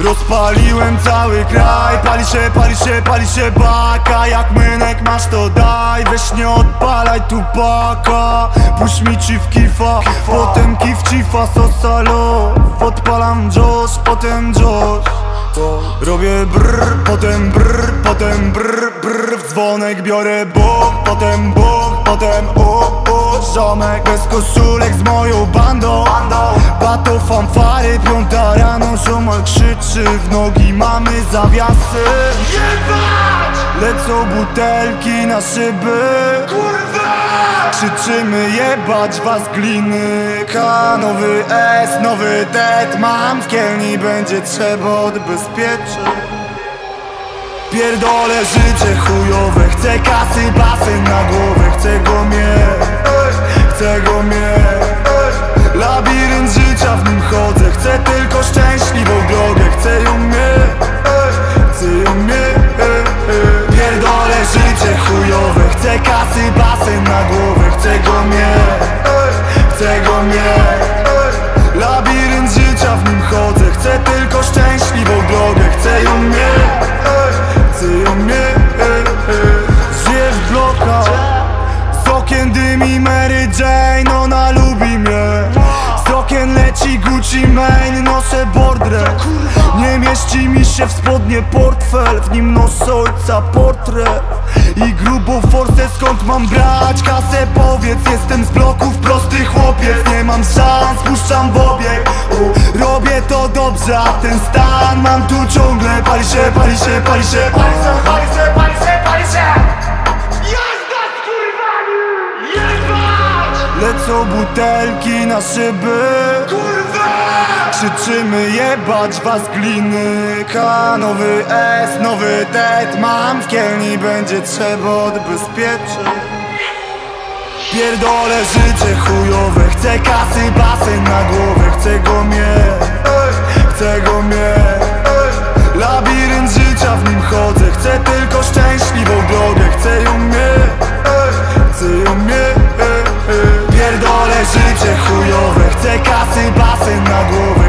Rozpaliłem cały kraj. Pali się, pali się, pali się baka. Jak mynek masz to daj. Weź nie odpalaj tu paka Puść mi ci w kifa. Potem kif cifa sosalo Podpalam Josh, potem Josh. Robię brr, potem brr, potem brr, brr W dzwonek biorę bok, potem bok, potem o Ziomek bez koszulek z moją bandą. Bato fanfary, piąta rano Ziomal krzyczy w nogi, mamy zawiasy. Lecą butelki na szyby. Krzyczymy jebać was gliny. K, nowy S, nowy det Mam. W kielni, będzie trzeba odbezpieczyć. Pierdolę życie chujowe Chcę kasy, basen na głowę Mieć Labirynt życia w nim chodzę. Chcę tylko szczęśliwą się w spodnie portfel W nim noszę ojca portret I grubą forsę skąd mam brać Kasę? Powiedz Jestem z bloków prosty chłopiec Nie mam szans, puszczam w obieg. U, Robię to dobrze, a ten stan mam tu ciągle. Pali się, pali się, pali się. Pali się, pali się, pali się, pali się! Lecą butelki na szyby. Kurwa! Krzyczymy jebać was gliny. K, nowy S, nowy det Mam w kielni, będzie trzeba odbezpieczyć. Pierdolę życie chujowe. Chcę kasy, basen na głowę. Chcę go mieć, chcę go mieć. Labirynt życia, w nim chodzę. Chcę tylko szczęśliwą drogę. Chcę ją mieć, chcę ją mieć. Pierdolę życie chujowe. Chcę kasy, basen na głowę.